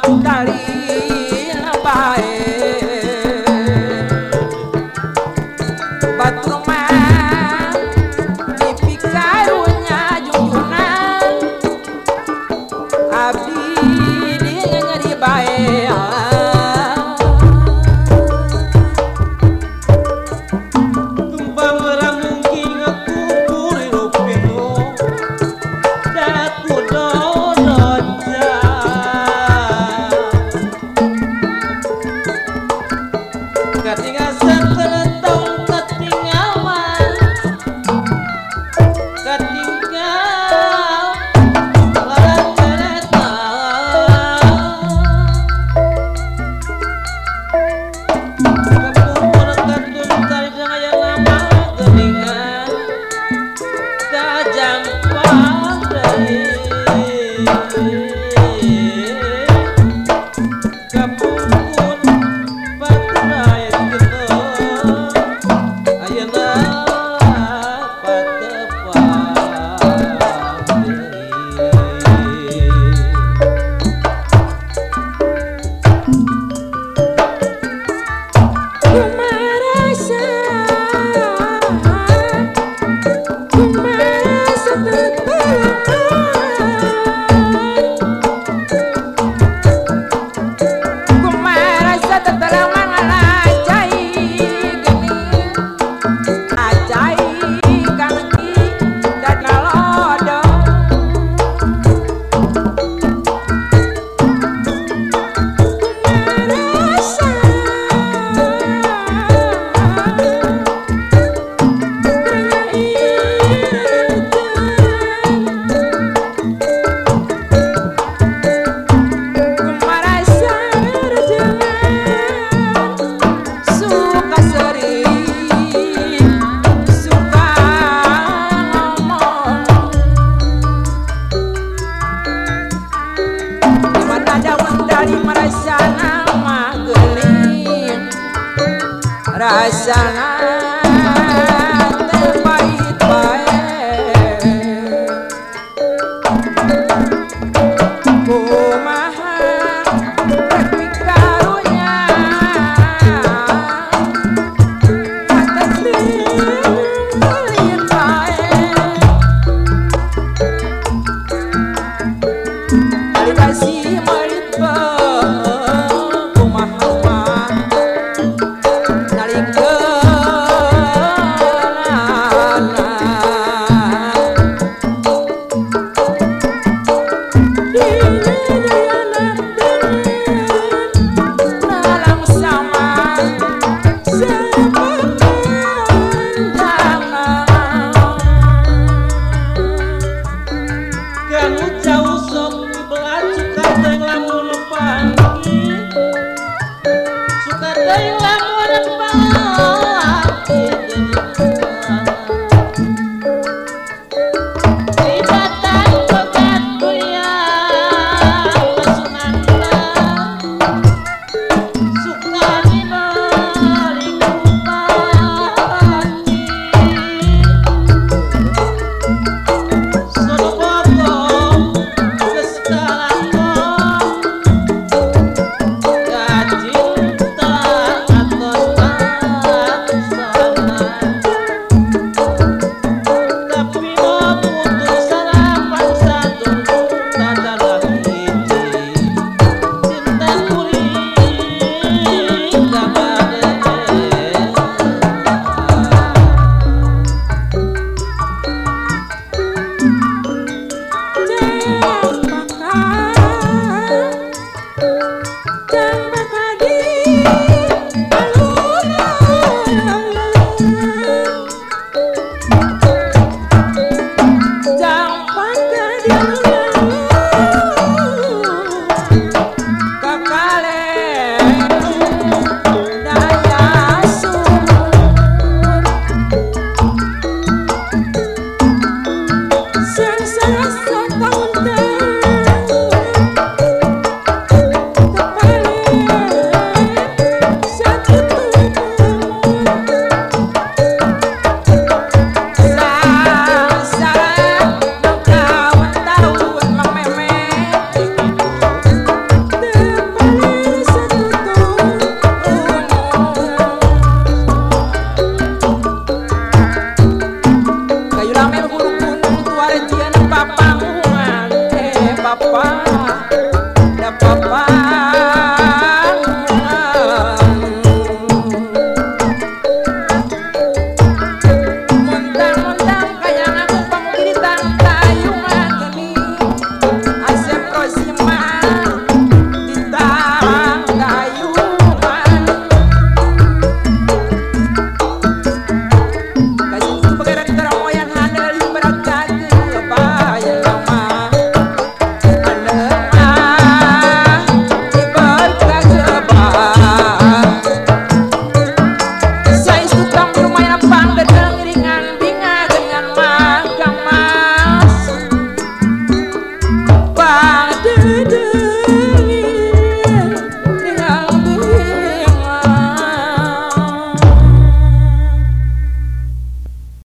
belacukan yang Rasana